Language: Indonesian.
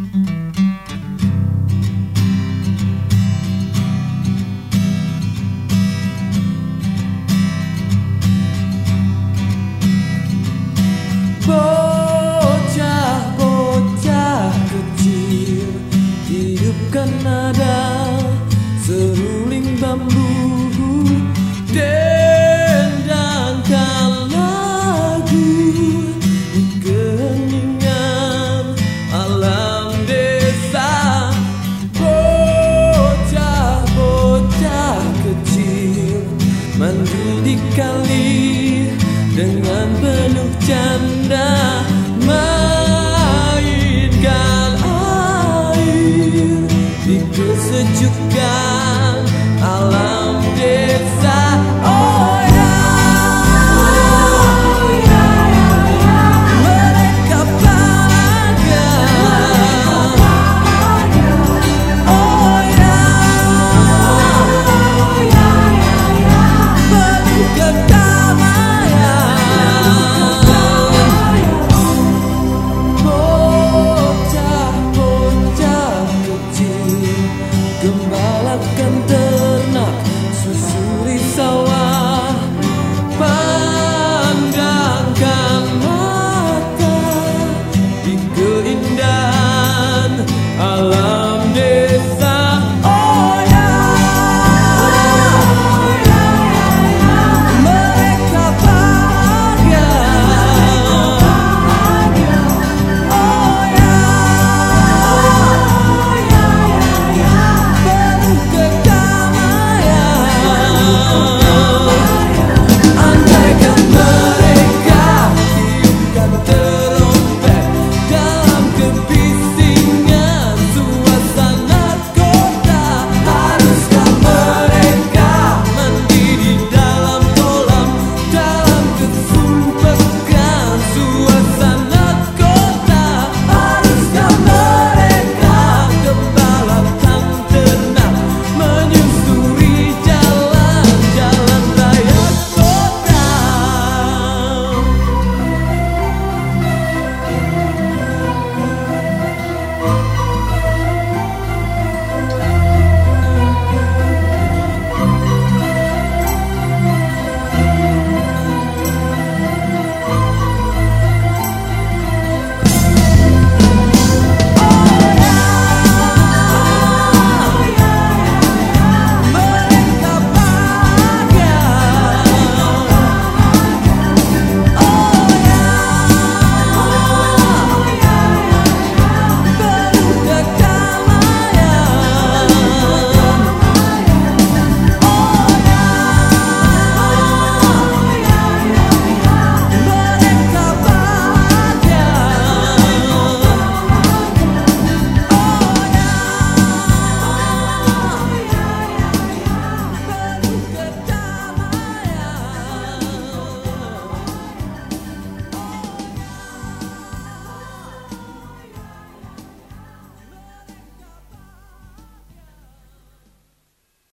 Mm-hmm. Keindahan alam